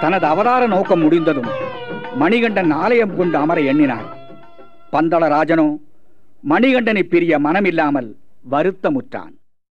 தனது அவதார நோக்கம் முடிந்ததும் மணிகண்டன் ஆலயம் கொண்டு அமர எண்ணினார். பந்தளராஜனோ மணிகண்டனை பிரிய மனமில்லாமல் வருத்தமுற்றான்.